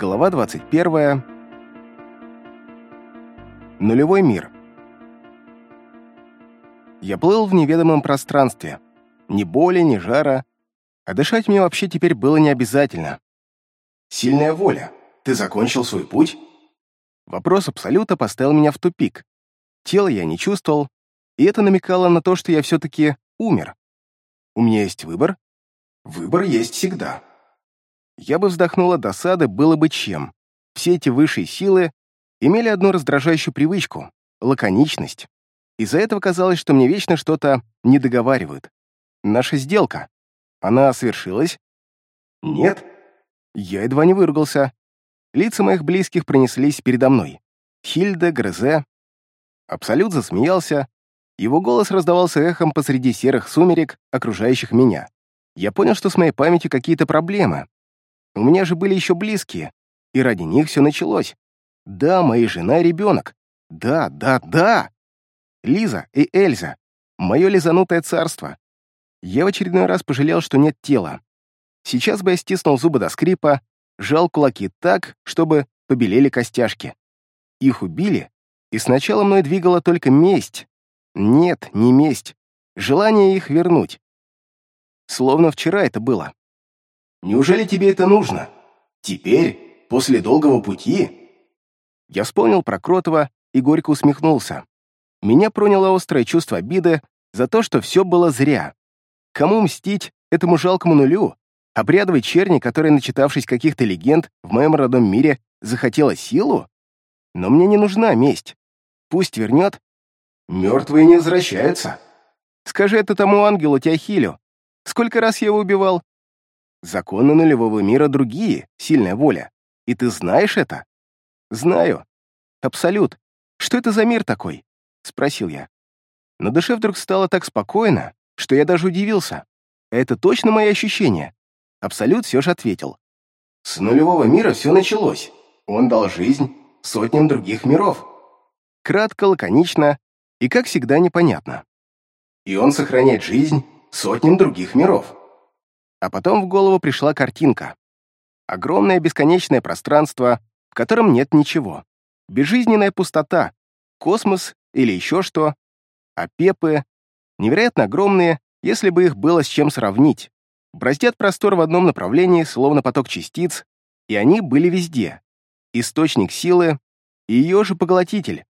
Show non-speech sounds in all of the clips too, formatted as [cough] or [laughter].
Глава 21. Нулевой мир. Я плыл в неведомом пространстве. Ни боли, ни жара. А дышать мне вообще теперь было не обязательно. «Сильная воля. Ты закончил свой путь?» Вопрос Абсолюта поставил меня в тупик. Тело я не чувствовал, и это намекало на то, что я все-таки умер. У меня есть выбор? Выбор есть всегда. Я бы вздохнула досады, было бы чем. Все эти высшие силы имели одну раздражающую привычку — лаконичность. Из-за этого казалось, что мне вечно что-то не договаривают. Наша сделка. Она свершилась? Нет. Я едва не выругался. Лица моих близких пронеслись передо мной. Хильда, Грозе. Абсолют засмеялся. Его голос раздавался эхом посреди серых сумерек, окружающих меня. Я понял, что с моей памятью какие-то проблемы, у меня же были еще близкие, и ради них все началось. Да, моя жена и ребенок. Да, да, да. Лиза и Эльза. Мое лизанутое царство. Я в очередной раз пожалел, что нет тела. Сейчас бы я стиснул зубы до скрипа, жал кулаки так, чтобы побелели костяшки. Их убили, и сначала мной двигала только месть. Нет, не месть. Желание их вернуть. Словно вчера это было. Неужели тебе это нужно? Теперь, после долгого пути?» Я вспомнил про Кротова и горько усмехнулся. Меня проняло острое чувство обиды за то, что все было зря. Кому мстить этому жалкому нулю? Обрядовой черни, которая, начитавшись каких-то легенд, в моем родном мире захотела силу? Но мне не нужна месть. Пусть вернет. Мертвые не возвращаются. Скажи это тому ангелу Теохилю. Сколько раз я его убивал? Законы нулевого мира другие, сильная воля. И ты знаешь это? Знаю. Абсолют. Что это за мир такой? Спросил я. На душе вдруг стало так спокойно, что я даже удивился. Это точно мои ощущения? Абсолют все же ответил. С нулевого мира все началось. Он дал жизнь сотням других миров. Кратко, лаконично и, как всегда, непонятно. И он сохраняет жизнь сотням других миров. А потом в голову пришла картинка. Огромное бесконечное пространство, в котором нет ничего. Безжизненная пустота, космос или еще что. А пепы, невероятно огромные, если бы их было с чем сравнить. Браздят простор в одном направлении, словно поток частиц, и они были везде. Источник силы и ее же поглотитель.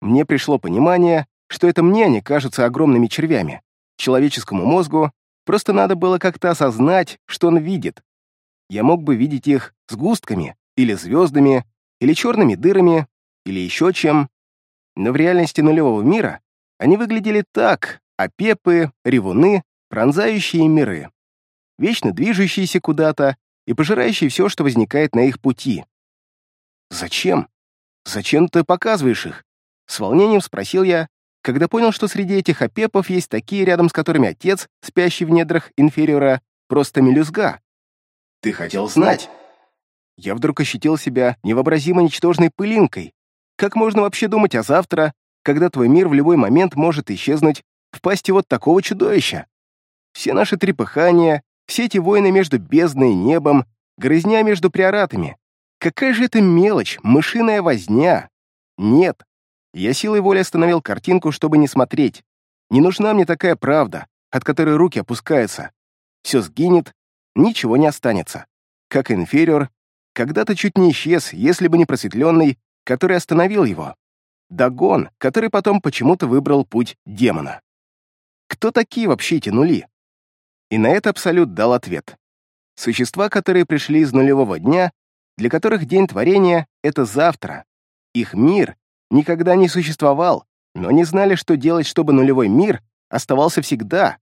Мне пришло понимание, что это мне они кажутся огромными червями. Человеческому мозгу Просто надо было как-то осознать, что он видит. Я мог бы видеть их сгустками, или звездами, или черными дырами, или еще чем. Но в реальности нулевого мира они выглядели так, а пепы, ревуны, пронзающие миры. Вечно движущиеся куда-то и пожирающие все, что возникает на их пути. «Зачем? Зачем ты показываешь их?» С волнением спросил я, когда понял, что среди этих опепов есть такие, рядом с которыми отец, спящий в недрах инфериора, просто мелюзга. «Ты хотел знать?» Я вдруг ощутил себя невообразимо ничтожной пылинкой. Как можно вообще думать о завтра, когда твой мир в любой момент может исчезнуть в пасти вот такого чудовища? Все наши трепыхания, все эти войны между бездной и небом, грызня между приоратами. Какая же это мелочь, мышиная возня? Нет, я силой воли остановил картинку, чтобы не смотреть. Не нужна мне такая правда, от которой руки опускаются. Все сгинет, ничего не останется. Как инфериор, когда-то чуть не исчез, если бы не просветленный, который остановил его. Дагон, который потом почему-то выбрал путь демона. Кто такие вообще эти нули? И на это Абсолют дал ответ. Существа, которые пришли из нулевого дня, для которых день творения — это завтра. Их мир никогда не существовал, но не знали, что делать, чтобы нулевой мир оставался всегда.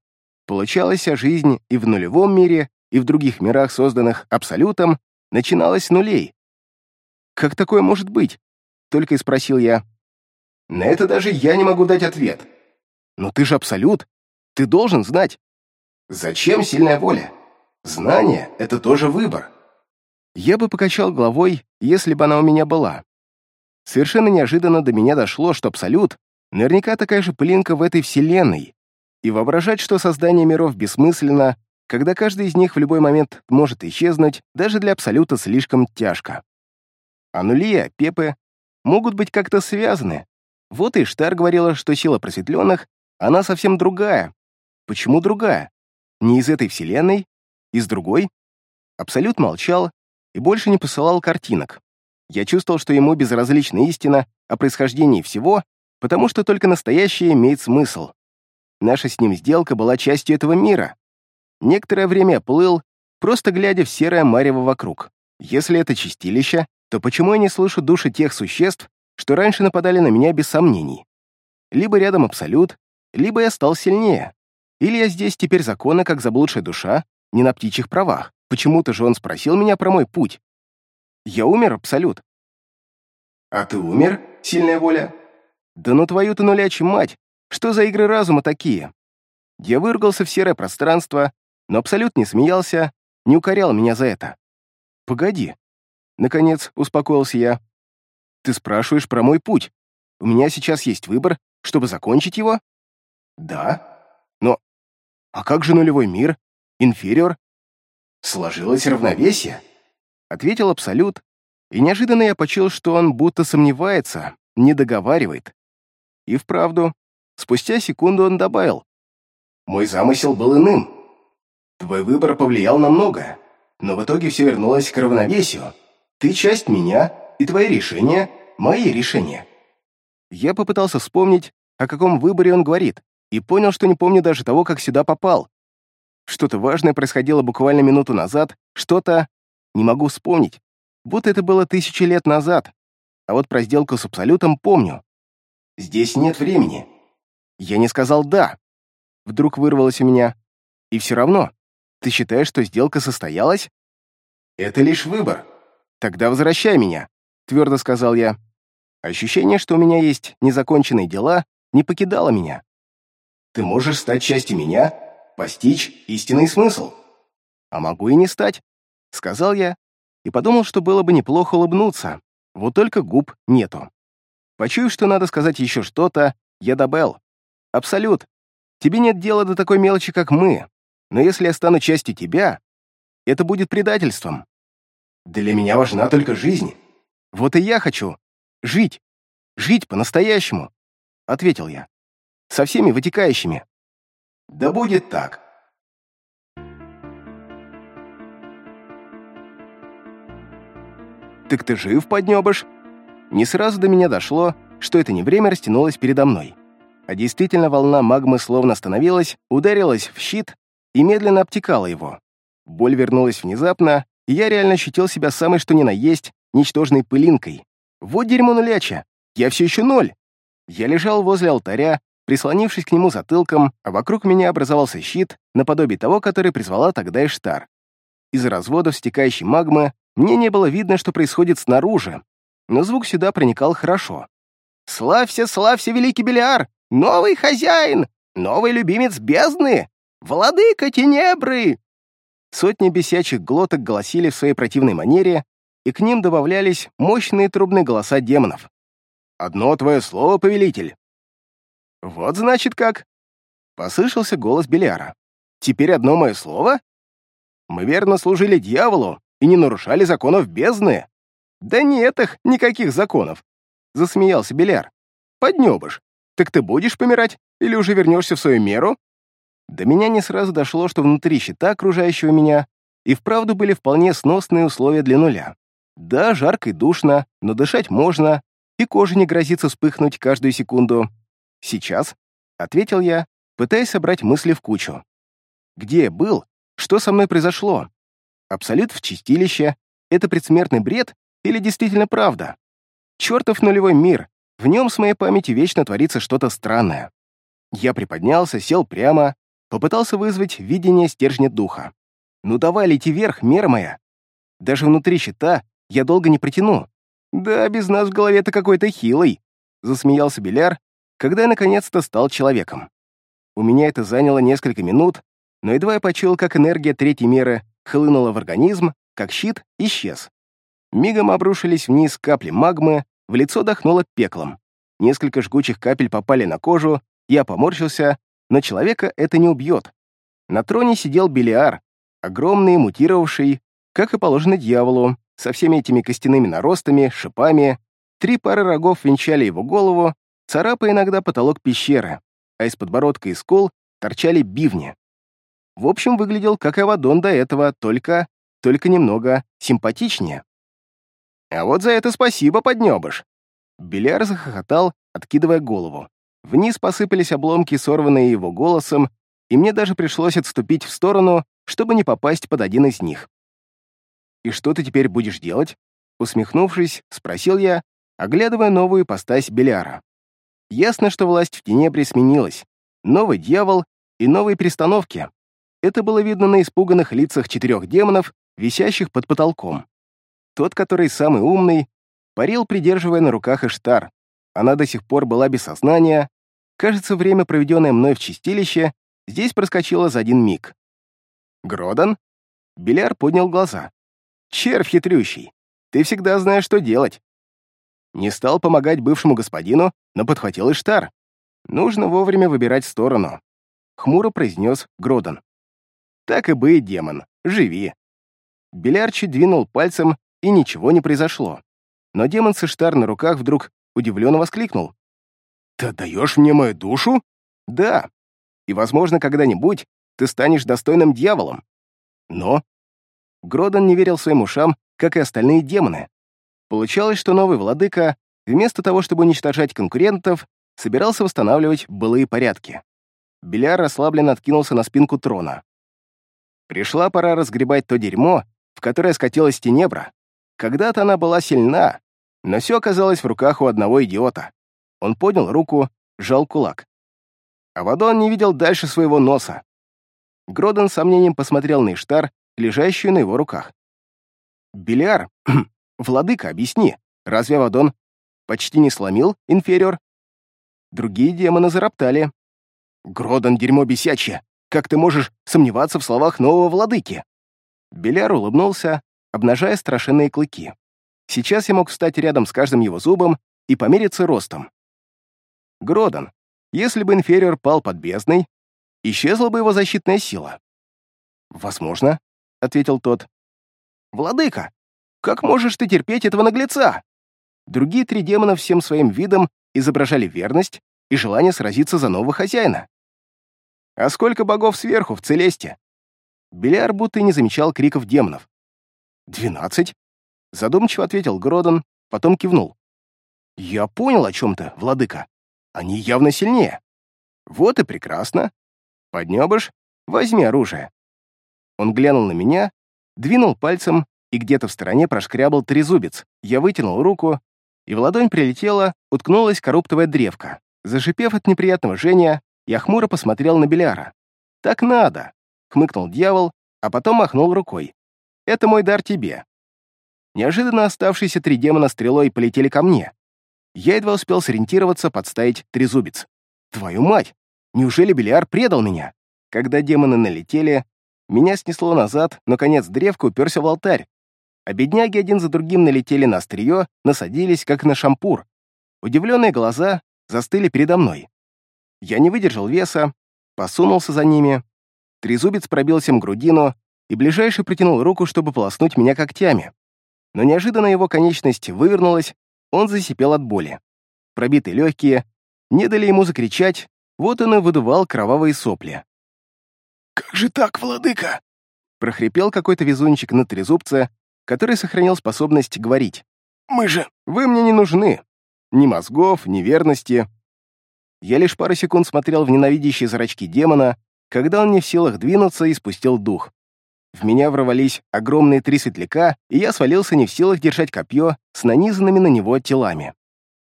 Получалась жизнь и в нулевом мире, и в других мирах, созданных Абсолютом, начиналась с нулей. «Как такое может быть?» — только и спросил я. «На это даже я не могу дать ответ». «Но ты же Абсолют. Ты должен знать». «Зачем сильная воля? Знание — это тоже выбор». Я бы покачал головой, если бы она у меня была. Совершенно неожиданно до меня дошло, что Абсолют наверняка такая же пылинка в этой вселенной, и воображать, что создание миров бессмысленно, когда каждый из них в любой момент может исчезнуть, даже для Абсолюта слишком тяжко. А нули и опепы могут быть как-то связаны. Вот и Штар говорила, что сила просветленных, она совсем другая. Почему другая? Не из этой вселенной? Из другой? Абсолют молчал и больше не посылал картинок. Я чувствовал, что ему безразлична истина о происхождении всего, потому что только настоящее имеет смысл. Наша с ним сделка была частью этого мира. Некоторое время плыл, просто глядя в серое марево вокруг. Если это чистилище, то почему я не слышу души тех существ, что раньше нападали на меня без сомнений? Либо рядом абсолют, либо я стал сильнее. Или я здесь теперь законно, как заблудшая душа, не на птичьих правах. Почему-то же он спросил меня про мой путь. Я умер, абсолют. А ты умер, сильная воля? Да ну твою-то нулячью мать! Что за игры разума такие? Я выругался в серое пространство, но абсолют не смеялся, не укорял меня за это. Погоди. Наконец, успокоился я. Ты спрашиваешь про мой путь. У меня сейчас есть выбор, чтобы закончить его? Да. Но... А как же нулевой мир? Инфериор? Сложилось равновесие? Ответил Абсолют, и неожиданно я почул, что он будто сомневается, не договаривает. И вправду, спустя секунду он добавил. «Мой замысел был иным. Твой выбор повлиял на многое, но в итоге все вернулось к равновесию. Ты часть меня, и твои решения — мои решения». Я попытался вспомнить, о каком выборе он говорит, и понял, что не помню даже того, как сюда попал. Что-то важное происходило буквально минуту назад, что-то... Не могу вспомнить. Будто это было тысячи лет назад. А вот про сделку с Абсолютом помню. «Здесь нет времени». Я не сказал «да». Вдруг вырвалось у меня. И все равно. Ты считаешь, что сделка состоялась? Это лишь выбор. Тогда возвращай меня, твердо сказал я. Ощущение, что у меня есть незаконченные дела, не покидало меня. Ты можешь стать частью меня, постичь истинный смысл. А могу и не стать, сказал я и подумал, что было бы неплохо улыбнуться, вот только губ нету. Почуяв, что надо сказать еще что-то, я добавил. «Абсолют, тебе нет дела до такой мелочи, как мы, но если я стану частью тебя, это будет предательством». «Для меня важна только жизнь». «Вот и я хочу. Жить. Жить по-настоящему», — ответил я. «Со всеми вытекающими». «Да будет так», «Так ты жив, поднебыш?» Не сразу до меня дошло, что это не время растянулось передо мной. А действительно волна магмы словно остановилась, ударилась в щит и медленно обтекала его. Боль вернулась внезапно, и я реально ощутил себя самой что ни на есть ничтожной пылинкой. Вот дерьмо нуляча, я все еще ноль. Я лежал возле алтаря, прислонившись к нему затылком, а вокруг меня образовался щит, наподобие того, который призвала тогда Эштар. Из разводов стекающей магмы мне не было видно, что происходит снаружи, но звук сюда проникал хорошо. «Славься, славься, великий Белиар! Новый хозяин! Новый любимец бездны! Владыка Тенебры!» Сотни бесячих глоток голосили в своей противной манере, и к ним добавлялись мощные трубные голоса демонов. «Одно твое слово, повелитель!» «Вот значит как!» — послышался голос Белиара. «Теперь одно мое слово? Мы верно служили дьяволу, и не нарушали законов бездны. Да нет их, никаких законов, засмеялся Беляр. Поднебыш, так ты будешь помирать или уже вернешься в свою меру? До меня не сразу дошло, что внутри щита, окружающего меня, и вправду были вполне сносные условия для нуля. Да, жарко и душно, но дышать можно, и кожа не грозится вспыхнуть каждую секунду. «Сейчас», — ответил я, пытаясь собрать мысли в кучу. «Где я был? Что со мной произошло? Абсолют в чистилище — это предсмертный бред или действительно правда? Чертов нулевой мир, в нем с моей памяти вечно творится что-то странное. Я приподнялся, сел прямо, попытался вызвать видение стержня духа. «Ну давай, лети вверх, мера моя!» Даже внутри щита я долго не протяну. «Да, без нас в голове-то какой-то хилый», — засмеялся Беляр, когда я наконец-то стал человеком. У меня это заняло несколько минут, но едва я почуял, как энергия третьей меры хлынула в организм, как щит исчез. Мигом обрушились вниз капли магмы, в лицо дохнуло пеклом. Несколько жгучих капель попали на кожу, я поморщился, но человека это не убьет. На троне сидел Белиар, огромный, мутировавший, как и положено дьяволу, со всеми этими костяными наростами, шипами, три пары рогов венчали его голову, царапая иногда потолок пещеры, а из подбородка и скул торчали бивни. В общем, выглядел как Авадон до этого, только, только немного симпатичнее. «А вот за это спасибо, поднебыш!» Беляр захохотал, откидывая голову. Вниз посыпались обломки, сорванные его голосом, и мне даже пришлось отступить в сторону, чтобы не попасть под один из них. «И что ты теперь будешь делать?» Усмехнувшись, спросил я, оглядывая новую постась Беляра. Ясно, что власть в Тенебре сменилась. Новый дьявол и новые перестановки. Это было видно на испуганных лицах четырех демонов, висящих под потолком. Тот, который самый умный, парил, придерживая на руках Иштар. Она до сих пор была без сознания. Кажется, время, проведенное мной в чистилище, здесь проскочило за один миг. «Гродан?» Беляр поднял глаза. «Червь хитрющий, ты всегда знаешь, что делать». Не стал помогать бывшему господину, но подхватил Иштар. Нужно вовремя выбирать сторону. Хмуро произнес Гродан. «Так и быть, демон, живи». Беляр чуть двинул пальцем, и ничего не произошло. Но демон с Иштар на руках вдруг удивленно воскликнул. «Ты даешь мне мою душу?» «Да. И, возможно, когда-нибудь ты станешь достойным дьяволом. Но...» Гродан не верил своим ушам, как и остальные демоны. Получалось, что новый владыка, вместо того, чтобы уничтожать конкурентов, собирался восстанавливать былые порядки. Беляр расслабленно откинулся на спинку трона. Пришла пора разгребать то дерьмо, в которое скатилась Тенебра. Когда-то она была сильна, но все оказалось в руках у одного идиота. Он поднял руку, сжал кулак. Авадон не видел дальше своего носа. Гродон с сомнением посмотрел на Иштар, лежащую на его руках. «Беляр, [clears throat] владыка, объясни, разве Авадон почти не сломил инфериор?» Другие демоны зароптали. «Гродон, дерьмо бесячее! Как ты можешь сомневаться в словах нового владыки?» Беляр улыбнулся, обнажая страшенные клыки. Сейчас я мог встать рядом с каждым его зубом и помериться ростом. Гродон, если бы инфериор пал под бездной, исчезла бы его защитная сила. «Возможно», — ответил тот. «Владыка, как можешь ты терпеть этого наглеца?» Другие три демона всем своим видом изображали верность и желание сразиться за нового хозяина. «А сколько богов сверху в Целесте?» Беляр будто не замечал криков демонов. «Двенадцать?» — задумчиво ответил Гродон, потом кивнул. «Я понял о чем то владыка. Они явно сильнее. Вот и прекрасно. Поднебыш, возьми оружие». Он глянул на меня, двинул пальцем, и где-то в стороне прошкрябал трезубец. Я вытянул руку, и в ладонь прилетела, уткнулась коруптовая древка. Зашипев от неприятного жжения, я хмуро посмотрел на Беляра. «Так надо!» — хмыкнул дьявол, а потом махнул рукой. Это мой дар тебе». Неожиданно оставшиеся три демона стрелой полетели ко мне. Я едва успел сориентироваться, подставить трезубец. «Твою мать! Неужели Белиар предал меня?» Когда демоны налетели, меня снесло назад, но конец древка уперся в алтарь, а бедняги один за другим налетели на острие, насадились, как на шампур. Удивленные глаза застыли передо мной. Я не выдержал веса, посунулся за ними. Трезубец пробился им грудину, и ближайший протянул руку, чтобы полоснуть меня когтями. Но неожиданно его конечность вывернулась, он засипел от боли. Пробитые легкие не дали ему закричать, вот он и выдувал кровавые сопли. «Как же так, владыка?» прохрипел какой-то везунчик на трезубце, который сохранил способность говорить. «Мы же...» «Вы мне не нужны. Ни мозгов, ни верности». Я лишь пару секунд смотрел в ненавидящие зрачки демона, когда он не в силах двинуться и спустил дух. В меня ворвались огромные три светляка, и я свалился не в силах держать копье с нанизанными на него телами.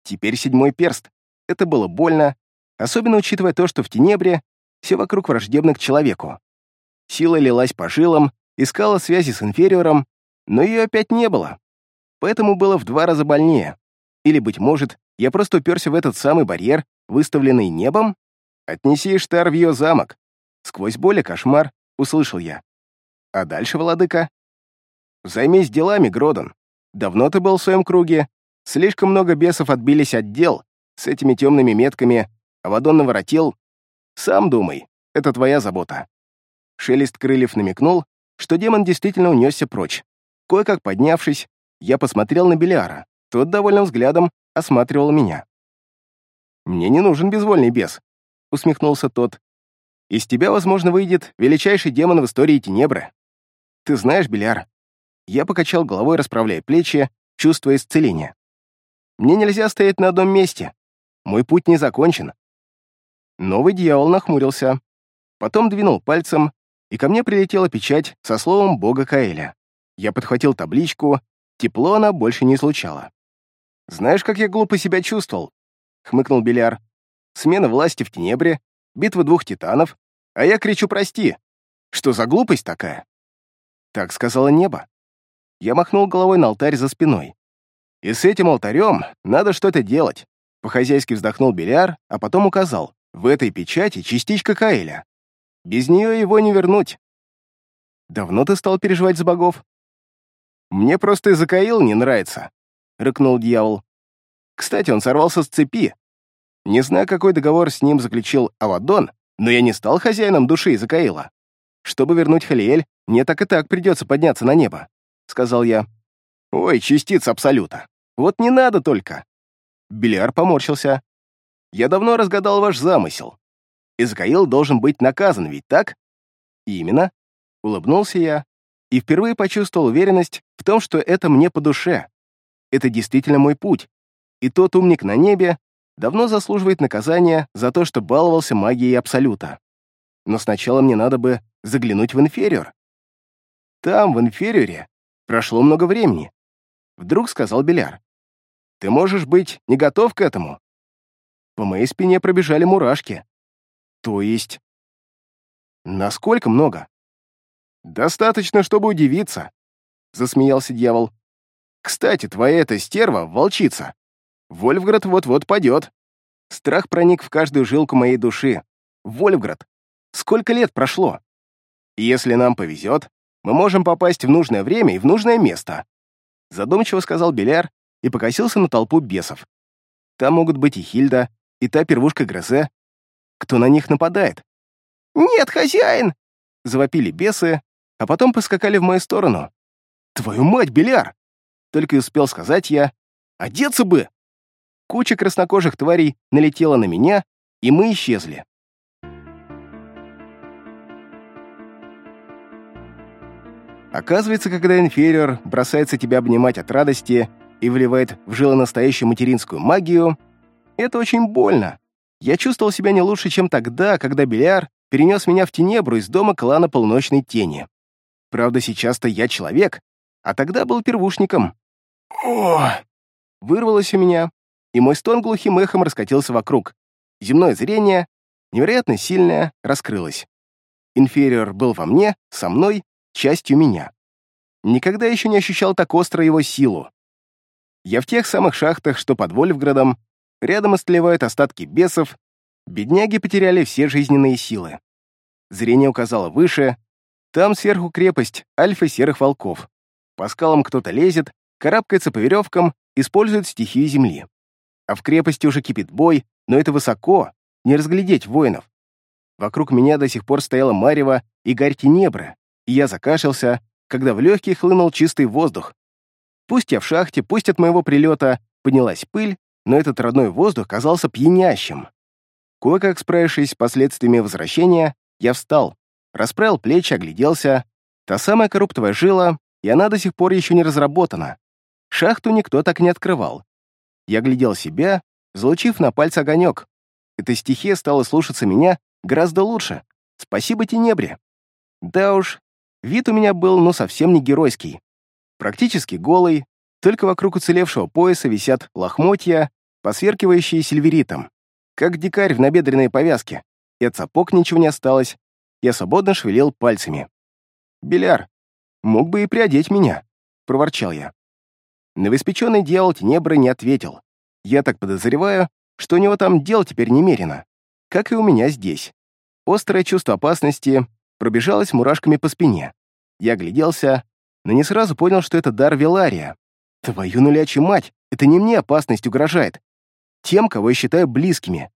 Теперь седьмой перст. Это было больно, особенно учитывая то, что в Тенебре все вокруг враждебно к человеку. Сила лилась по жилам, искала связи с инфериором, но ее опять не было. Поэтому было в два раза больнее. Или, быть может, я просто уперся в этот самый барьер, выставленный небом? «Отнеси Штар в ее замок». Сквозь боль и кошмар услышал я. А дальше, владыка? Займись делами, Гродон. Давно ты был в своем круге. Слишком много бесов отбились от дел. С этими темными метками Авадон наворотил. Сам думай, это твоя забота. Шелест крыльев намекнул, что демон действительно унесся прочь. Кое-как поднявшись, Я посмотрел на Беляра. Тот довольным взглядом осматривал меня. «Мне не нужен безвольный бес», — усмехнулся тот. «Из тебя, возможно, выйдет величайший демон в истории Тенебры. Ты знаешь, Беляр?» Я покачал головой, расправляя плечи, чувствуя исцеление. «Мне нельзя стоять на одном месте. Мой путь не закончен». Новый дьявол нахмурился. Потом двинул пальцем, и ко мне прилетела печать со словом бога Каэля. Я подхватил табличку, тепло она больше не излучала. «Знаешь, как я глупо себя чувствовал?» — хмыкнул Беляр. «Смена власти в Тенебре, битва двух титанов, а я кричу «прости». Что за глупость такая?» Так сказала небо. Я махнул головой на алтарь за спиной. «И с этим алтарем надо что-то делать», — по-хозяйски вздохнул Беляр, а потом указал. «В этой печати частичка Каэля. Без нее его не вернуть». «Давно ты стал переживать за богов?» «Мне просто из-за Каил не нравится», — рыкнул дьявол. «Кстати, он сорвался с цепи. Не знаю, какой договор с ним заключил Авадон, но я не стал хозяином души из-за Каила. Чтобы вернуть Халиэль, мне так и так придется подняться на небо», — сказал я. «Ой, частица Абсолюта. Вот не надо только». Белиар поморщился. «Я давно разгадал ваш замысел. Изгаил должен быть наказан, ведь так?» «Именно», — улыбнулся я и впервые почувствовал уверенность в том, что это мне по душе. Это действительно мой путь, и тот умник на небе давно заслуживает наказания за то, что баловался магией Абсолюта. Но сначала мне надо бы заглянуть в инфериор. Там, в инфериоре, прошло много времени. Вдруг сказал Беляр. Ты можешь быть не готов к этому? По моей спине пробежали мурашки. То есть... Насколько много? «Достаточно, чтобы удивиться», — засмеялся дьявол. «Кстати, твоя эта стерва — волчица. Вольфград вот-вот падет. Страх проник в каждую жилку моей души. Вольфград. Сколько лет прошло? Если нам повезет, мы можем попасть в нужное время и в нужное место», — задумчиво сказал Беляр и покосился на толпу бесов. «Там могут быть и Хильда, и та первушка Грозе. Кто на них нападает?» «Нет, хозяин!» — завопили бесы, а потом поскакали в мою сторону. «Твою мать, Беляр!» Только и успел сказать я. «Одеться бы!» Куча краснокожих тварей налетела на меня, и мы исчезли. Оказывается, когда инфериор бросается тебя обнимать от радости и вливает в жило настоящую материнскую магию, это очень больно. Я чувствовал себя не лучше, чем тогда, когда Беляр перенес меня в Тенебру из дома клана Полночной Тени. Правда, сейчас-то я человек, а тогда был первушником. О! Вырвалось у меня, и мой стон глухим эхом раскатился вокруг. Земное зрение, невероятно сильное, раскрылось. Инфериор был во мне, со мной, частью меня. Никогда еще не ощущал так остро его силу. Я в тех самых шахтах, что под Вольфградом, рядом истлевают остатки бесов, бедняги потеряли все жизненные силы. Зрение указало выше, там сверху крепость альфа серых волков. По скалам кто-то лезет, карабкается по веревкам, использует стихию земли. А в крепости уже кипит бой, но это высоко, не разглядеть воинов. Вокруг меня до сих пор стояла марево и гарь тенебра, и я закашлялся, когда в легкие хлынул чистый воздух. Пусть я в шахте, пусть от моего прилета поднялась пыль, но этот родной воздух казался пьянящим. Кое-как справившись с последствиями возвращения, я встал, Расправил плечи, огляделся. Та самая коруптовая жила, и она до сих пор еще не разработана. Шахту никто так не открывал. Я глядел себя, залучив на пальце огонек. Эта стихия стала слушаться меня гораздо лучше. Спасибо Тенебре. Да уж, вид у меня был, ну, совсем не геройский. Практически голый, только вокруг уцелевшего пояса висят лохмотья, посверкивающие сильверитом, как дикарь в набедренной повязке, и от сапог ничего не осталось, я свободно шевелил пальцами. «Беляр, мог бы и приодеть меня», — проворчал я. Новоспеченный дьявол Тенебры не ответил. Я так подозреваю, что у него там дел теперь немерено, как и у меня здесь. Острое чувство опасности пробежалось мурашками по спине. Я гляделся, но не сразу понял, что это дар Велария. Твою нулячью мать, это не мне опасность угрожает. Тем, кого я считаю близкими.